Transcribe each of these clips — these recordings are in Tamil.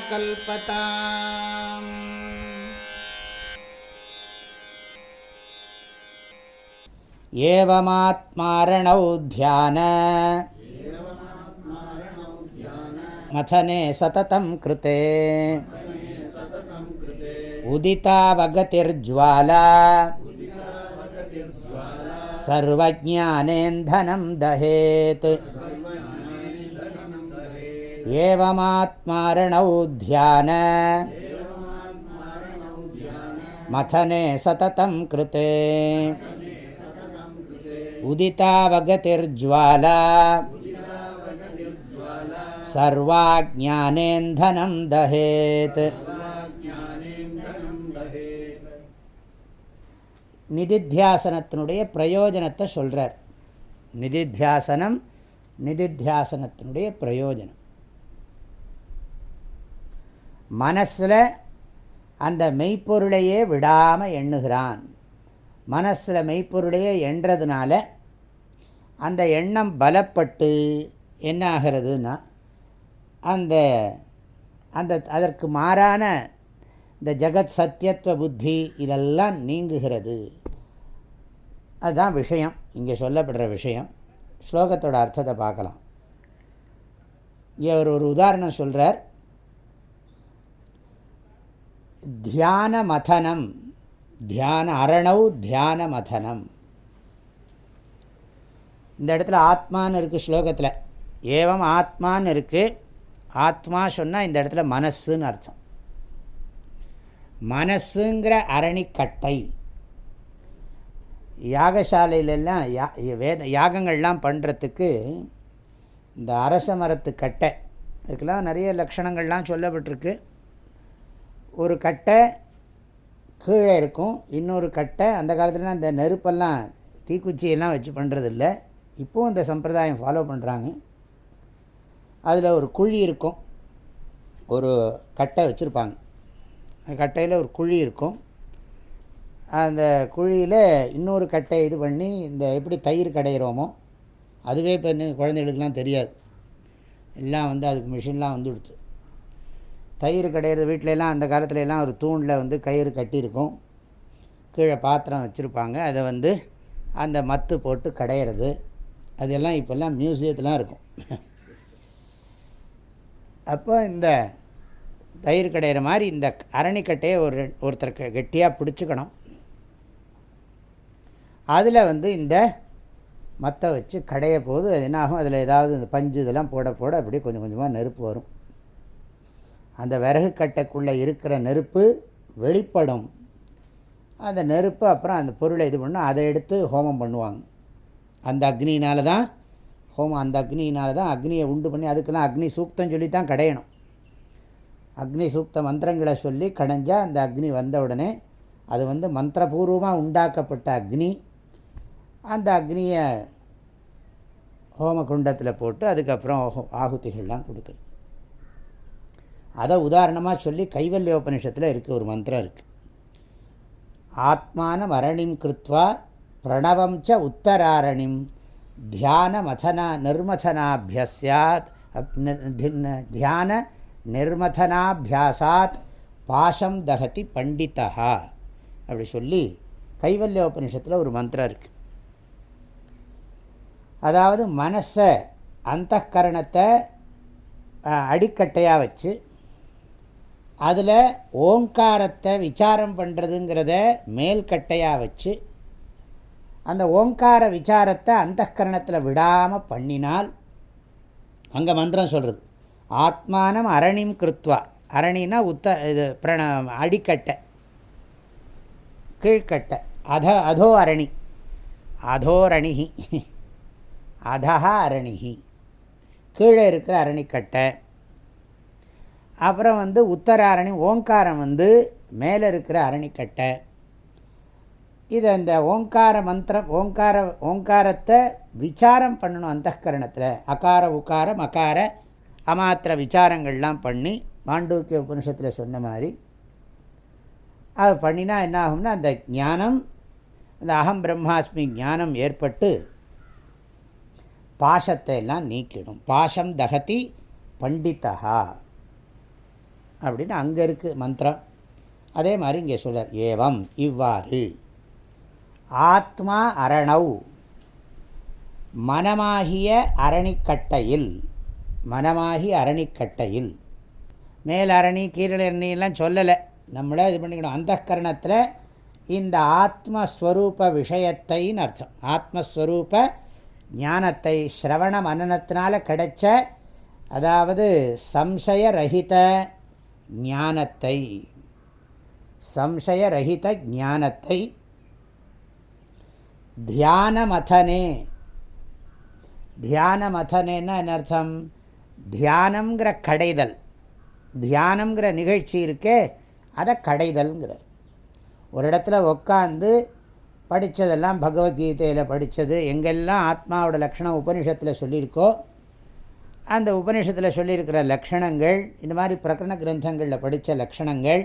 कल्पताम्। एवमात्मारणौ ध्यान। मथने सततं कृते। उदितावगतिर्ज्वाला। सर्वज्ञानेन्धनं दहेत् एवमात्मारणौ ध्यान मथने सततं कृते उदितावगतिर्ज्वाला सर्वाज्ञानेन्धनं दहेत् நிதித்தியாசனத்தினுடைய பிரயோஜனத்தை சொல்கிறார் நிதித்தியாசனம் நிதித்தியாசனத்தினுடைய பிரயோஜனம் மனசில் அந்த மெய்ப்பொருளையே விடாமல் எண்ணுகிறான். மனசில் மெய்ப்பொருளையே எண்ணுறதுனால அந்த எண்ணம் பலப்பட்டு என்ன ஆகிறதுன்னா அந்த அந்த அதற்கு மாறான இந்த ஜெகத் சத்தியத்துவ புத்தி இதெல்லாம் நீங்குகிறது. அதுதான் விஷயம். இங்கே சொல்லப்படுற விஷயம். ஸ்லோகத்தோட அர்த்தத்தை பார்க்கலாம். இங்கே ஒரு ஒரு உதாரணம் சொல்கிறார் தியான மதனம் தியான அரணௌ தியான மதனம் இந்த இடத்துல ஆத்மான்னு இருக்குது ஸ்லோகத்தில். ஏவம் ஆத்மான்னு இருக்குது ஆத்மா சொன்னால் இந்த இடத்துல மனசுன்னு அர்த்தம். மனசுங்கிற அரணிக்கட்டை. யாகசாலையிலெல்லாம் யா வேத யாகங்கள்லாம் பண்ணுறதுக்கு இந்த அரச மரத்து கட்டை இதுக்கெல்லாம் நிறைய லக்ஷணங்கள்லாம் சொல்லப்பட்டிருக்கு. ஒரு கட்டை கீழே இருக்கும். இன்னொரு கட்டை அந்த காலத்துலலாம் இந்த நெருப்பெல்லாம் தீக்குச்சியெல்லாம் வச்சு பண்ணுறதில்ல இப்போவும் இந்த சம்பிரதாயம் ஃபாலோ பண்ணுறாங்க அதில் ஒரு குழி இருக்கும். ஒரு கட்டை வச்சுருப்பாங்க. கட்டையில் ஒரு குழி இருக்கும். அந்த குழியில் இன்னொரு கட்டை இது பண்ணி இந்த எப்படி தயிர் கடையிறோமோ அதுவே இப்போ குழந்தைகளுக்குலாம் தெரியாது. எல்லாம் வந்து அதுக்கு மிஷின்லாம் வந்துடுச்சு. தயிர் கிடையிறது வீட்டிலலாம் அந்த காலத்துலலாம் ஒரு தூணில் வந்து கயிறு கட்டியிருக்கும். கீழே பாத்திரம் வச்சுருப்பாங்க. அதை வந்து அந்த மத்து போட்டு கடையிறது. அதெல்லாம் இப்போல்லாம் மியூசியத்துலாம் இருக்கும். அப்போ இந்த தயிர் கடையிற மாதிரி இந்த அரணிக்கட்டையை ஒரு ஒருத்தர் கெட்டியாக பிடிச்சிக்கணும். அதில் வந்து இந்த மத்தை வச்சு கடைய போது அது என்னாகும்? அதில் ஏதாவது இந்த பஞ்சு இதெல்லாம் போட போட அப்படியே கொஞ்சம் கொஞ்சமாக நெருப்பு வரும். அந்த விறகு கட்டைக்குள்ளே இருக்கிற நெருப்பு வெளிப்படும். அந்த நெருப்பு அப்புறம் அந்த பொருளை இது பண்ணால் அதை எடுத்து ஹோமம் பண்ணுவாங்க. அந்த அக்னியினால தான் ஹோமம் அந்த அக்னியினால தான் அக்னியை உண்டு பண்ணி அதுக்கெல்லாம் அக்னி சூக்தம் சொல்லி தான் கடையணும். அக்னி சூக்த மந்திரங்களை சொல்லி கடைஞ்சால் அந்த அக்னி வந்த உடனே அது வந்து மந்திரபூர்வமாக உண்டாக்கப்பட்ட அக்னி. அந்த அக்னியை ஹோம குண்டத்தில் போட்டு அதுக்கப்புறம் ஆகுதிகள்லாம் கொடுக்குறது. அதை உதாரணமாக சொல்லி கைவல்யோபனிஷத்தில் இருக்குது ஒரு மந்திரம் இருக்குது ஆத்மான மரணிம் கிருத்வா பிரணவம் ச உத்தராரணிம் தியான மதனா நிர்மதனாபியசியாத் தியான நிர்மதனாபியாசாத் பாஷம் தகதி பண்டிதா அப்படி சொல்லி கைவல்ய உபனிஷத்தில் ஒரு மந்திரம் இருக்குது அதாவது மனசை அந்த கரணத்தை அடிக்கட்டையாக வச்சு அதில் ஓங்காரத்தை விசாரம் பண்ணுறதுங்கிறத மேல்கட்டையாக வச்சு அந்த ஓங்கார விசாரத்தை அந்த கரணத்தில் விடாமல் பண்ணினால் அங்கே மந்திரம் சொல்கிறது ஆத்மானம் அரணிம் கிருத்வா. அரணினா உத்த இது பிரண அடிக்கட்டை கீழ்கட்டை அத அதோ அரணி அதோரணிகி அதா அரணிகி. கீழே இருக்கிற அரணிக்கட்டை அப்புறம் வந்து உத்தராரணி ஓங்காரம் வந்து மேலே இருக்கிற அரணிக்கட்டை. இதை இந்த ஓங்கார மந்திரம் ஓங்கார ஓங்காரத்தை விசாரம் பண்ணணும் அந்த கரணத்தில் அகார உக்காரம் அகார அமாத்திர விசாரங்கள்லாம் பண்ணி மாண்டூக்கிய உபனிஷத்தில் சொன்ன மாதிரி அது பண்ணினா என்ன ஆகும்னா அந்த ஞானம் அந்த அகம் பிரம்மாஸ்மி ஞானம் ஏற்பட்டு பாஷத்தை எல்லாம் நீக்கிடும். பாஷம் தகதி பண்டிதா அப்படின்னு அங்கே இருக்குது மந்திரம். அதே மாதிரி இங்கே சொல்கிறார் ஏவம் இவ்வாறு. ஆத்மா அரணவ் மனமாகிய அரணிக்கட்டையில் மனமாகி அரணிக்கட்டையில். மேல் அரணி கீழரணிலாம் சொல்லலை. நம்மளே இது பண்ணிக்கணும். அந்த கரணத்தில் இந்த ஆத்மஸ்வரூப விஷயத்தைன்னு அர்த்தம். ஆத்மஸ்வரூப ஞானத்தை ஸ்ரவண மனநத்தினால் கிடைச்ச அதாவது சம்சயரகித ஞானத்தை சம்சயரகித ஞானத்தை தியானமதனே. தியானமதனேன்னா என்ன அர்த்தம்? தியானங்கிற கடைதல். தியானங்கிற நிகழ்ச்சி இருக்கே அதை கடைதல்ங்கிறார். ஒரு இடத்துல உட்காந்து படித்ததெல்லாம் பகவத்கீதையில் படித்தது எங்கெல்லாம் ஆத்மாவோட லக்ஷணம் உபனிஷத்தில் சொல்லியிருக்கோ அந்த உபநிஷத்தில் சொல்லியிருக்கிற லக்ஷணங்கள் இந்த மாதிரி பிரகரண கிரந்தங்களில் படித்த லக்ஷணங்கள்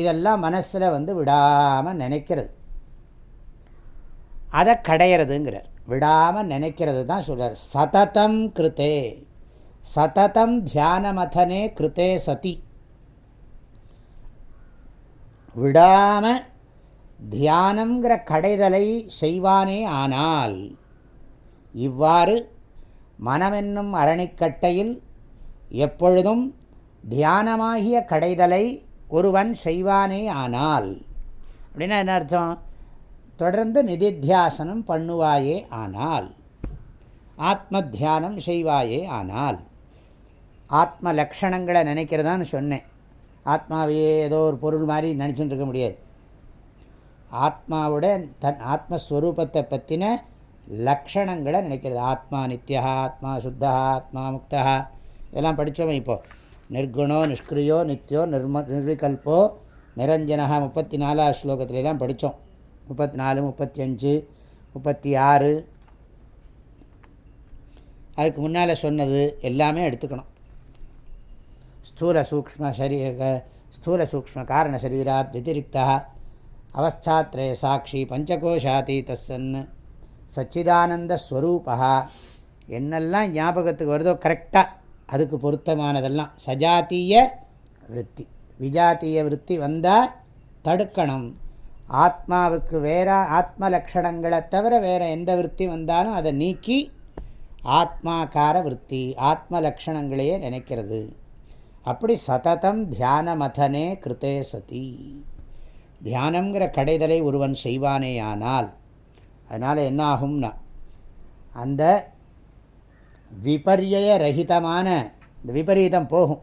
இதெல்லாம் மனசில் வந்து விடாமல் நினைக்கிறது. அதை கடையிறதுங்கிறார். விடாமல் நினைக்கிறது தான் சொல்கிறார் சததம் கிருத்தே. சததம் தியானமதனே கிருத்தே சதி. விடாமல் தியானங்கிற கடைதலை செய்வானே ஆனால் இவ்வாறு மனமென்னும் அரணிக்கட்டையில் எப்பொழுதும் தியானமாகிய கடைதலை ஒருவன் செய்வானே ஆனால். அப்படின்னா என்ன அர்த்தம்? தொடர்ந்து நிதித்தியாசனம் பண்ணுவாயே ஆனால். ஆத்ம தியானம் செய்வாயே ஆனால். ஆத்ம லக்ஷணங்களை நினைக்கிறதான்னு சொன்னேன். ஆத்மாவையே ஏதோ ஒரு பொருள் மாதிரி நினச்சிட்டு இருக்க முடியாது. ஆத்மாவோட தன் ஆத்மஸ்வரூபத்தை பற்றின லக்ஷணங்களை நினைக்கிறது. ஆத்மா நித்யா ஆத்மா சுத்தா ஆத்மா முக்தா. இதெல்லாம் படித்தோம் இப்போது நிர்குணோ நிஷ்கிரியோ நித்தியோ நிர்ம நிர்விகல்போ நிரஞ்சனகா முப்பத்தி நாலாவது ஸ்லோகத்துலலாம் படித்தோம். முப்பத்தி நாலு முப்பத்தி அஞ்சு முப்பத்தி ஆறு அதுக்கு முன்னால் சொன்னது எல்லாமே எடுத்துக்கணும். ஸ்தூல சூக்ம சரீர ஸ்தூல சூக்ம காரண சரீராத் வதிரிக்தா. அவஸ்தாத்ரய சாட்சி பஞ்சகோஷாதி சன் சச்சிதானந்த ஸ்வரூபா என்னெல்லாம் ஞாபகத்துக்கு வருதோ கரெக்டாக அதுக்கு பொருத்தமானதெல்லாம். சஜாத்திய விற்பி விஜாத்திய விற்பி வந்தால் தடுக்கணும். ஆத்மாவுக்கு வேற ஆத்ம லக்ஷணங்களை தவிர வேறு எந்த விற்பி வந்தாலும் அதை நீக்கி ஆத்மாக்கார விற்பி ஆத்ம லக்ஷணங்களையே நினைக்கிறது. அப்படி சததம் தியான மதனே கிருத்தே சதி. தியானங்கிற கடைதலை ஒருவன் செய்வானேயானால் அதனால் என்ன ஆகும்னா அந்த விபரிய ரஹிதமான இந்த விபரீதம் போகும்.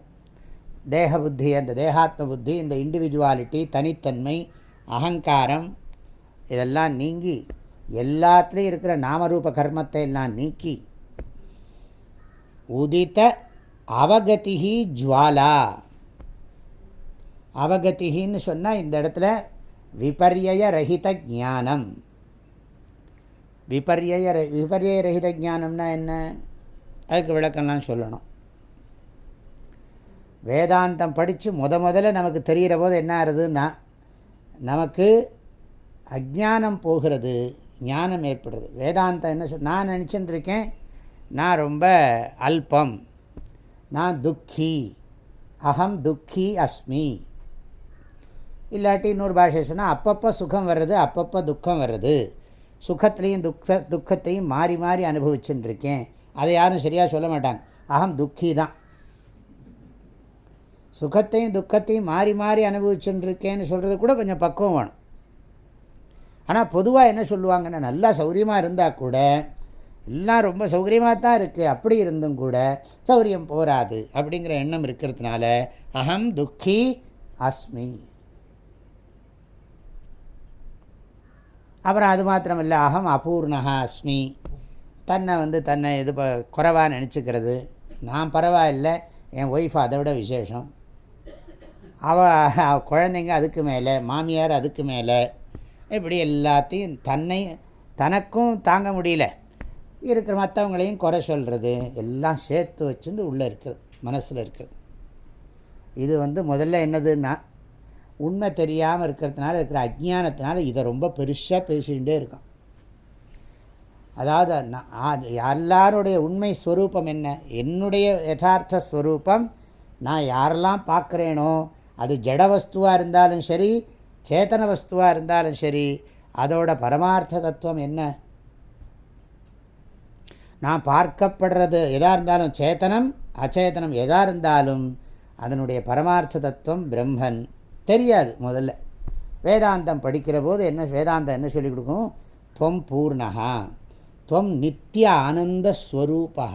தேக புத்தி அந்த தேகாத்ம புத்தி இந்த இண்டிவிஜுவாலிட்டி தனித்தன்மை அகங்காரம் இதெல்லாம் நீங்கி எல்லாத்துலேயும் இருக்கிற நாமரூப கர்மத்தை எல்லாம் நீக்கி உதித்த அவகதிகி ஜுவாலா. அவகதிகின்னு சொன்னால் இந்த இடத்துல விபரிய ரஹித ஞானம். விபரிய விபரிய ரஹித ஞானம்னா என்ன? அதுக்கு விளக்கம்லாம் சொல்லணும். வேதாந்தம் படித்து முத முதல்ல நமக்கு தெரிகிற போது என்ன ஆகுதுன்னா நமக்கு அஜானம் போகிறது ஞானம் ஏற்படுறது வேதாந்தம் என்ன சொல் நான் நினச்சிட்டு இருக்கேன் நான் ரொம்ப அல்பம் நான் துக்கி அகம் துக்கி அஸ்மி. இல்லாட்டி இன்னொரு பாஷை சொன்னால் அப்பப்போ சுகம் வர்றது அப்பப்போ துக்கம் வர்றது. சுகத்துலேயும் துக்க துக்கத்தையும் மாறி மாறி அனுபவிச்சுட்டுருக்கேன் அதை யாரும் சரியாக சொல்ல மாட்டாங்க. அகம் துக்கி தான். சுகத்தையும் துக்கத்தையும் மாறி மாறி அனுபவிச்சுட்டுருக்கேன்னு சொல்கிறது கூட கொஞ்சம் பக்குவம் வேணும். ஆனால் பொதுவாக என்ன சொல்லுவாங்கன்னா நல்லா சௌகரியமாக இருந்தால் கூட எல்லாம் ரொம்ப சௌகரியமாக தான் இருக்குது அப்படி இருந்தும் கூட சௌகரியம் போராது அப்படிங்கிற எண்ணம் இருக்கிறதுனால அகம் துக்கி அஸ்மி. அப்புறம் அது மாத்திரம் இல்லை அகம் அபூர்ணகா அஸ்மி. தன்னை வந்து தன்னை இது குறைவாக நினச்சிக்கிறது. நான் பரவாயில்லை என் ஒய்ஃப் அதை விட விசேஷம். அவள் குழந்தைங்க அதுக்கு மேலே மாமியார் அதுக்கு மேலே இப்படி எல்லாத்தையும் தன்னை தனக்கும் தாங்க முடியல. இருக்கிற மற்றவங்களையும் குறை சொல்கிறது எல்லாம் சேர்த்து வச்சுட்டு உள்ளே இருக்கிறது மனசில் இருக்கிறது இது வந்து முதல்ல என்னதுன்னா உண்மை தெரியாமல் இருக்கிறதுனால இருக்கிற அஜ்ஞானத்தினால இதை ரொம்ப பெருசாக பேசிகிட்டே இருக்கான் அதாவது எல்லாருடைய உண்மை ஸ்வரூபம் என்ன? என்னுடைய யதார்த்த ஸ்வரூபம் நான் யாரெல்லாம் பார்க்குறேனோ அது ஜட வஸ்துவாக இருந்தாலும் சரி சேத்தன வஸ்துவாக இருந்தாலும் சரி அதோட பரமார்த்த தத்துவம் என்ன? நான் பார்க்கப்படுறது எதாக இருந்தாலும் சேத்தனம் அச்சேதனம் எதாக இருந்தாலும் அதனுடைய பரமார்த்த தத்துவம் பிரம்மன். தெரியாது முதல்ல. வேதாந்தம் படிக்கிற போது என்ன வேதாந்தம் என்ன சொல்லிக் கொடுக்கும்? துவம் பூர்ணகா துவம் நித்திய ஆனந்த ஸ்வரூபா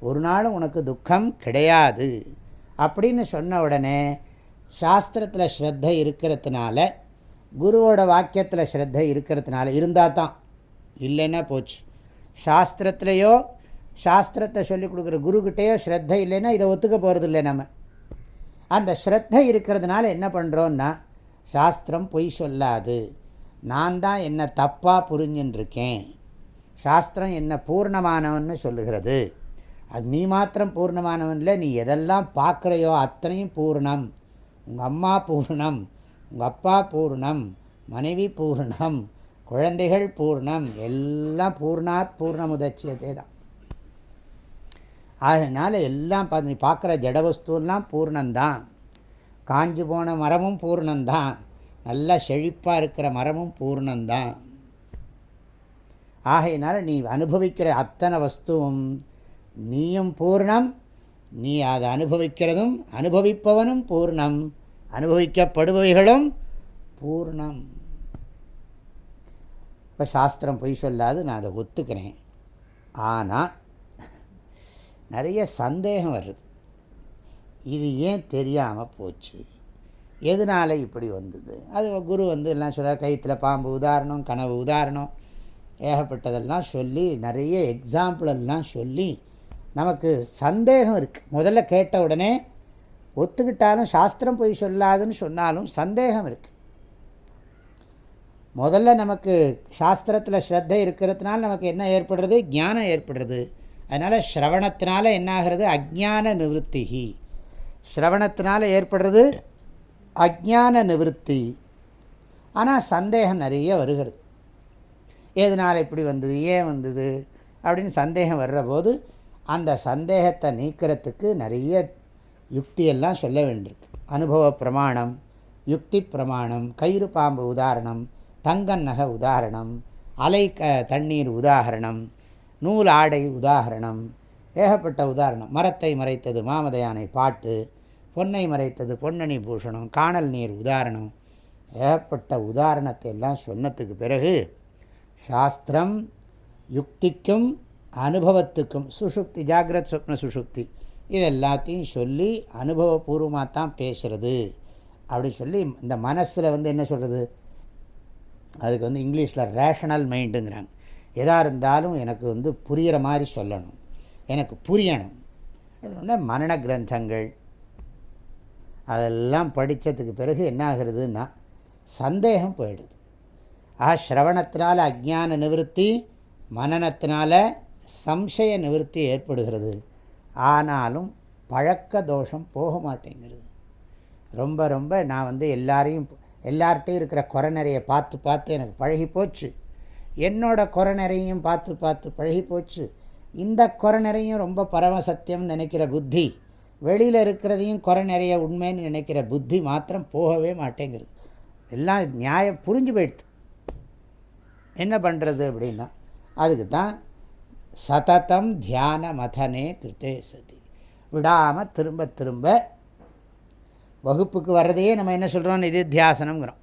ஒரு நாளும் உனக்கு துக்கம் கிடையாது. அப்படின்னு சொன்ன உடனே சாஸ்திரத்தில் ஸ்ரத்த இருக்கிறதுனால குருவோட வாக்கியத்தில் ஸ்ரத்த இருக்கிறதுனால இருந்தால் தான். இல்லைன்னா போச்சு. சாஸ்திரத்துலேயோ சாஸ்திரத்தை சொல்லிக் கொடுக்குற குருக்கிட்டேயோ ஸ்ரத்த இல்லைன்னா இதை ஒத்துக்க போகிறது இல்லை நம்ம. அந்த ஸ்ரத்தை இருக்கிறதுனால என்ன பண்ணுறோன்னா சாஸ்திரம் பொய் சொல்லாது. நான் தான் என்னை தப்பாக புரிஞ்சுட்டுருக்கேன் சாஸ்திரம் என்ன பூர்ணமானவன்னு சொல்லுகிறது. அது நீ மாத்திரம் பூர்ணமானவன் இல்லை நீ எதெல்லாம் பார்க்குறையோ அத்தனையும் பூர்ணம். உங்கள் அம்மா பூர்ணம் உங்கள் அப்பா பூர்ணம் மனைவி பூர்ணம் குழந்தைகள் பூர்ணம் எல்லாம் பூர்ணாத் பூர்ணமுதட்சியதே தான் அதனால் எல்லாம் பார்த்து நீ பார்க்குற ஜடவஸ்தூலாம் பூர்ணந்தான். காஞ்சி போன மரமும் பூர்ணந்தான். நல்லா செழிப்பாக இருக்கிற மரமும் பூர்ணந்தான். ஆகையினால் நீ அனுபவிக்கிற அத்தனை வஸ்துவும் நீயும் பூர்ணம் நீ அதை அனுபவிக்கிறதும் அனுபவிப்பவனும் பூர்ணம் அனுபவிக்கப்படுபவைகளும் பூர்ணம். இப்போ சாஸ்திரம் பொய் சொல்லாது நான் அதை ஒத்துக்கிறேன். ஆனால் நிறைய சந்தேகம் வருது. இது ஏன் தெரியாமல் போச்சு? எதனால் இப்படி வந்தது? அது குரு வந்து எல்லாம் சொல்கிறார் கைத்தில் பாம்பு உதாரணம் கனவு உதாரணம் ஏகப்பட்டதெல்லாம் சொல்லி நிறைய எக்ஸாம்பிள் எல்லாம் சொல்லி நமக்கு சந்தேகம் இருக்குது முதல்ல கேட்ட உடனே ஒத்துக்கிட்டாலும் சாஸ்திரம் போய் சொல்லாதுன்னு சொன்னாலும் சந்தேகம் இருக்குது முதல்ல நமக்கு சாஸ்திரத்தில் ஸ்ரத்தை இருக்கிறதுனால நமக்கு என்ன ஏற்படுறது? ஞானம் ஏற்படுறது. அதனால் ஸ்ரவணத்தினால என்னாகிறது? அஜான நிவத்திகி ஸ்ரவணத்தினால ஏற்படுறது அஜான நிவத்தி. ஆனால் சந்தேகம் நிறைய வருகிறது. எதனால் இப்படி வந்தது? ஏன் வந்தது? அப்படின்னு சந்தேகம் வர்ற போது அந்த சந்தேகத்தை நீக்கிறதுக்கு நிறைய யுக்தியெல்லாம் சொல்ல வேண்டியிருக்கு. அனுபவ பிரமாணம் யுக்தி பிரமாணம் கயிறு பாம்பு உதாரணம் தங்கன் நகை உதாரணம் அலை க தண்ணீர் உதாரணம் நூல் ஆடை உதாரணம். ஏகப்பட்ட உதாரணம். மரத்தை மறைத்தது மாமதையானை பாட்டு. பொன்னை மறைத்தது பொன்னணி பூஷணம். காணல் நீர் உதாரணம். ஏகப்பட்ட உதாரணத்தை எல்லாம் சொன்னதுக்கு பிறகு சாஸ்திரம் யுக்திக்கும் அனுபவத்துக்கும் சுஷுக்தி ஜாகிரத் சொப்ன சுஷுக்தி இது எல்லாத்தையும் சொல்லி அனுபவபூர்வமாக தான் பேசுகிறது அப்படி சொல்லி இந்த மனசில் வந்து என்ன சொல்கிறது அதுக்கு வந்து இங்கிலீஷில் ரேஷனல் மைண்டுங்கிறாங்க எதாக இருந்தாலும் எனக்கு வந்து புரிகிற மாதிரி சொல்லணும். எனக்கு புரியணும். மரண கிரந்தங்கள். அதெல்லாம் படித்ததுக்கு பிறகு என்ன சந்தேகம் போயிடுது. ஆ ஸ்ரவணத்தினால் அஜான நிவர்த்தி மனநத்தினால சம்சய நிவர்த்தி ஏற்படுகிறது. ஆனாலும் பழக்க தோஷம் போக மாட்டேங்கிறது. ரொம்ப ரொம்ப நான் வந்து எல்லாரையும் எல்லார்ட்டையும் இருக்கிற குறை நிறைய பார்த்து பார்த்து எனக்கு பழகி போச்சு என்னோட குறை நிறையும் பார்த்து பார்த்து பழகி போச்சு. இந்த குறை நிறையும் ரொம்ப பரம சத்தியம்னு நினைக்கிற புத்தி. வெளியில் இருக்கிறதையும் குறை நிறைய உண்மைன்னு நினைக்கிற புத்தி மாத்திரம் போகவே மாட்டேங்கிறது எல்லாம் நியாயம் புரிஞ்சு போயிடுது. என்ன பண்ணுறது அப்படின்னா அதுக்கு தான் சததம் தியான மதனே கிருத்தே சதி. விடாமல் திரும்ப திரும்ப வகுப்புக்கு வர்றதையே நம்ம என்ன சொல்கிறோம் தியாசனங்கிறோம்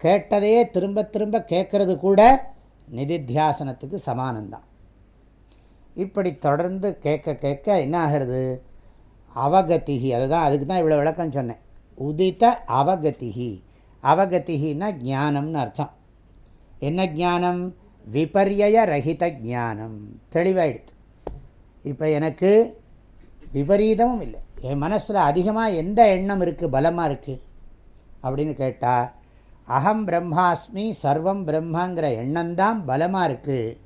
கேட்டதையே திரும்ப திரும்ப கேட்குறது கூட நிதித்தியாசனத்துக்கு சமானந்தான். இப்படி தொடர்ந்து கேட்க கேட்க என்ன ஆகிறது அவகதிகி அதுதான் அதுக்கு தான் இவ்வளோ விளக்கம் சொன்னேன். உதித்த அவகத்திகி அவகத்திகின்னா ஞானம்னு அர்த்தம். என்ன ஞானம்? விபர்ய ரஹித ஜானம் தெளிவாயிடுது. இப்போ எனக்கு விபரீதமும் இல்லை. என் மனசில் அதிகமாக எந்த எண்ணம் இருக்குது பலமாக இருக்குது அப்படின்னு கேட்டால் அகம் பிரம்மாஸ்மி சர்வம் பிரம்மாங்கிற எண்ணம்தான் பலமாக இருக்குது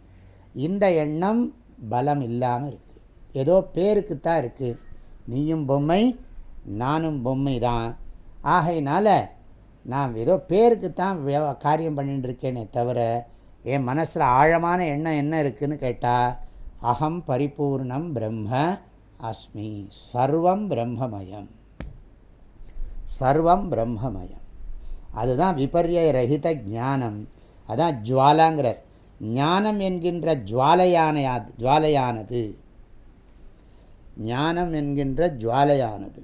இந்த எண்ணம் பலம் இல்லாமல் இருக்குது ஏதோ பேருக்கு தான் இருக்குது நீயும் பொம்மை நானும் பொம்மை தான் ஆகையினால் நான் ஏதோ பேருக்கு தான் காரியம் பண்ணிட்டுருக்கேனே தவிர என் மனசில் ஆழமான எண்ணம் என்ன இருக்குதுன்னு கேட்டால் அகம் பரிபூர்ணம் பிரம்ம அஸ்மி சர்வம் பிரம்மமயம். சர்வம் பிரம்மமயம். அதுதான் விபர்ய ரஹித ஞானம். அதான் ஜுவாலாங்கிறார். ஞானம் என்கின்ற ஜுவாலையான ஜுவாலையானது. ஞானம் என்கின்ற ஜுவாலையானது.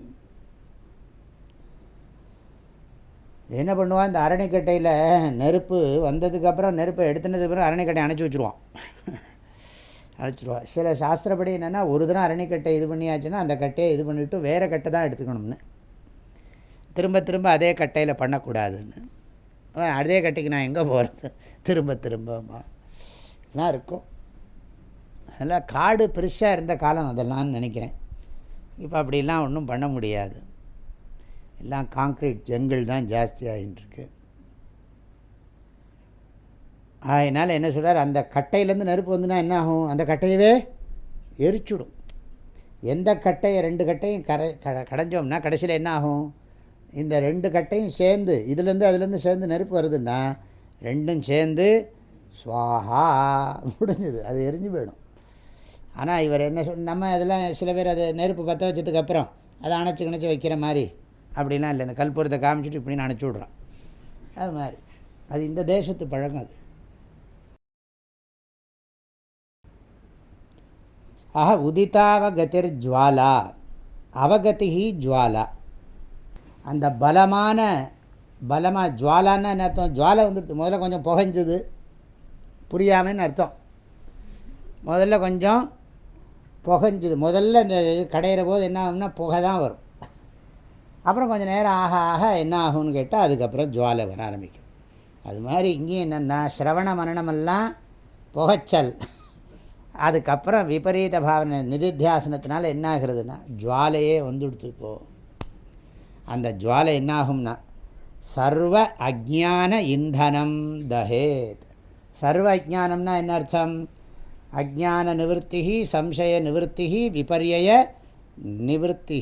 என்ன பண்ணுவான் இந்த அரணிக்கட்டையில் நெருப்பு வந்ததுக்கப்புறம் நெருப்பை எடுத்துனதுக்கப்புறம் அரணிக்கட்டை அணைச்சி வச்சுருவான் அணைச்சிருவான் சில சாஸ்திரப்படி என்னென்னா ஒரு தினம் அரணிக்கட்டை இது பண்ணியாச்சுன்னா அந்த கட்டையை இது பண்ணிவிட்டு வேறு கட்டை தான் எடுத்துக்கணும்னு. திரும்ப திரும்ப அதே கட்டையில் பண்ணக்கூடாதுன்னு. அதே கட்டைக்கு நான் எங்கே போகிறது திரும்ப திரும்பமா எல்லாம் இருக்கும். அதெல்லாம் காடு பெருசாக இருந்த காலம் அதெல்லாம்னு நினைக்கிறேன். இப்போ அப்படிலாம் ஒன்றும் பண்ண முடியாது. எல்லாம் காங்க்ரீட் ஜங்கிள் தான் ஜாஸ்தி அதனால் என்ன சொல்கிறார் அந்த கட்டையிலேருந்து நெருப்பு வந்துன்னா என்ன ஆகும்? அந்த கட்டையவே எரிச்சுடும். எந்த கட்டையை ரெண்டு கட்டையும் கரை கடைஞ்சோம்னா கடைசியில் என்ன ஆகும்? இந்த ரெண்டு கட்டையும் சேர்ந்து இதுலேருந்து அதுலேருந்து சேர்ந்து நெருப்பு வருதுன்னா ரெண்டும் சேர்ந்து சுவாஹா முடிஞ்சது. அது எரிஞ்சு போயிடும். ஆனால் இவர் என்ன சொல் நம்ம இதெல்லாம் சில பேர் அதை நெருப்பு பற்ற வச்சதுக்கப்புறம் அதை அணைச்சி கிணச்சி வைக்கிற மாதிரி அப்படிலாம் இல்லை. இந்த கல்பூரத்தை காமிச்சிட்டு இப்படின்னு அணைச்சி விட்றான். அது மாதிரி. அது இந்த தேசத்து பழக்கம் அது. ஆஹா உதிதாவகதிர் ஜுவாலா. அவகதி ஜுவாலா. அந்த பலமான பலமாக ஜுவாலான்னு அர்த்தம்? ஜுவாலை வந்துடுது முதல்ல கொஞ்சம் புகைஞ்சது. புரியாமன்னு அர்த்தம். முதல்ல கொஞ்சம் புகஞ்சுது. முதல்ல இந்த கடையிற போது என்ன ஆகும்னா புகை தான் வரும். அப்புறம் கொஞ்சம் நேரம் ஆக ஆக என்ன ஆகும்னு கேட்டால் அதுக்கப்புறம் ஜுவாலை வர ஆரம்பிக்கும். அது மாதிரி இங்கேயும் என்னென்னா சிரவண மரணமெல்லாம் புகைச்சல். அதுக்கப்புறம் விபரீத பாவனை நிதித்தியாசனத்தினால என்ன ஆகுறதுன்னா ஜுவாலையே வந்துடுத்துக்கோ அந்த ஜுவாலை என்னாகும்னா சர்வ அஜான இந்தனம் தஹேத். சர்வ அஜானம்னா என்ன அர்த்தம்? அஜான நிவர்த்தி சம்சய நிவர்த்தி விபரிய நிவர்த்தி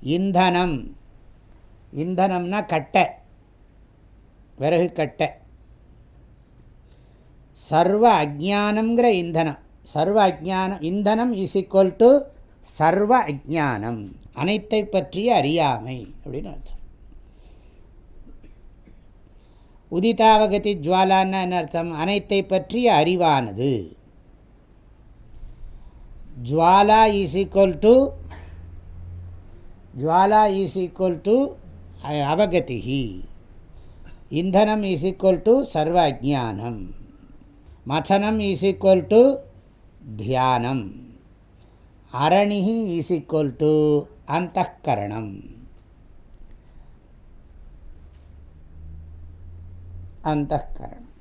இந்தனம். இந்தனம்னா கட்டை. விறகு கட்டை. சர்வ அஜானங்கிற இந்தனம். சர்வ அஜானம் இந்தனம் இஸ் ஈக்குவல் டு சர்வ அஜானம் அனைத்தை பற்றிய அறியாமை அப்படின்னு அர்த்தம். உதிதாவகதி ஜுவாலான்னு அர்த்தம்? அனைத்தை பற்றிய அறிவானது. ஜுவாலா இஸ் ஈக்குவல் டு ஜுவாலா இஸ் ஈக்குவல் டு அவகதிகி இந்தனம் இஸ் ஈக்குவல் டு சர்வஜானம். மதனம் இஸ் ஈக்குவல் டு தியானம். அரணிஹி இஸ் ஈக்குவல் டு அந்தகரணம் அந்தகரணம்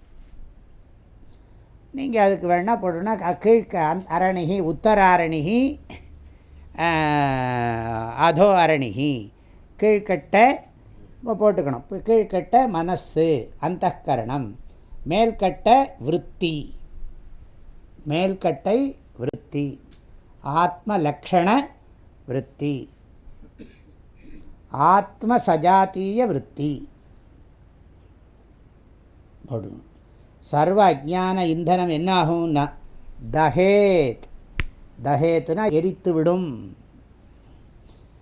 நீங்கள் அதுக்கு வேணால் போட்டோன்னா கீழ்க அந் அரணிகி உத்தராரணிகி அதோ அரணிகி கீழ்கட்ட போட்டுக்கணும். கீழ்கட்ட மனசு அந்தகரணம் மேல்கட்ட விற்பி மேல்கட்டை விற்பி ஆத்மலக்ஷண விற்பி ஆத்ம சஜாத்திய விற்பி போடும் சர்வ அஜான இந்தனம் என்னாகும்னா தஹேத். தஹேத்துனா எரித்து விடும்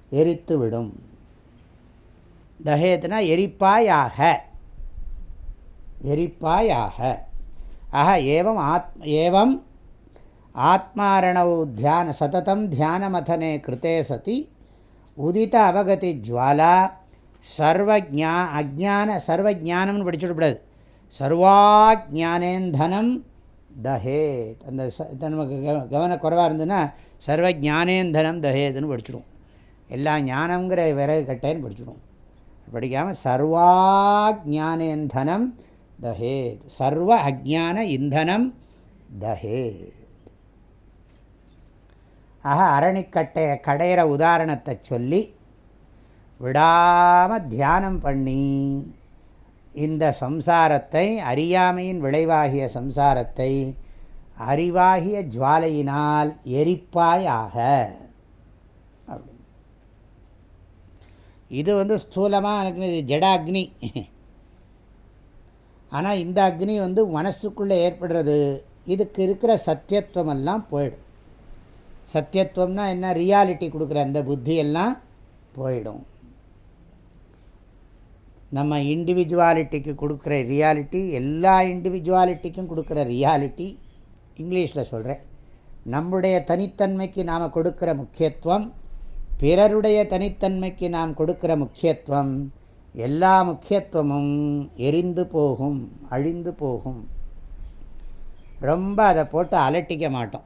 எரித்து விடும் தஹேத்துனா எரிப்பாயாக. எரிப்பாயாக. ஆக ஏவம் ஆத் ஏவம் ஆத்மாரணவு தியான சததம் தியானமதனே கிருத்தே சதி. உதித்த அவகதி ஜுவாலா சர்வஜா அஜான சர்வஜானம்னு படிச்சுடக்கூடாது சர்வாஜானேந்தனம் தஹேத். அந்த ச நமக்கு கவன குறைவாக இருந்ததுன்னா சர்வ ஜானேந்தனம் தஹேதுன்னு படிச்சுடுவோம். எல்லா ஞானங்கிற விறகு கட்டைன்னு படிச்சுடுவோம். படிக்காமல் சர்வாஜானேந்தனம் தஹேத். சர்வ அஜான இந்தனம் தஹேத். ஆக அரணிக்கட்டைய கடையிற உதாரணத்தை சொல்லி விடாமல் தியானம் பண்ணி இந்த சம்சாரத்தை அறியாமையின் விளைவாகிய சம்சாரத்தை அறிவாகிய ஜுவாலையினால் எரிப்பாயாக அப்படி இது வந்து ஸ்தூலமாக எனக்கு இது ஜடாக்னி ஆனால் இந்த அக்னி வந்து மனசுக்குள்ளே ஏற்படுறது இதுக்கு இருக்கிற சத்தியத்துவமெல்லாம் போயிடும். சத்தியத்துவம்னா என்ன? ரியாலிட்டி கொடுக்குற அந்த புத்தியெல்லாம் போயிடும். நம்ம இண்டிவிஜுவாலிட்டிக்கு கொடுக்குற ரியாலிட்டி எல்லா இண்டிவிஜுவாலிட்டிக்கும் கொடுக்குற ரியாலிட்டி இங்கிலீஷில் சொல்கிறேன் நம்முடைய தனித்தன்மைக்கு நாம் கொடுக்குற முக்கியத்துவம் பிறருடைய தனித்தன்மைக்கு நாம் கொடுக்குற முக்கியத்துவம் எல்லா முக்கியத்துவமும் எரிந்து போகும் அழிந்து போகும். ரொம்ப அதை போட்டு அலட்டிக்க மாட்டோம்.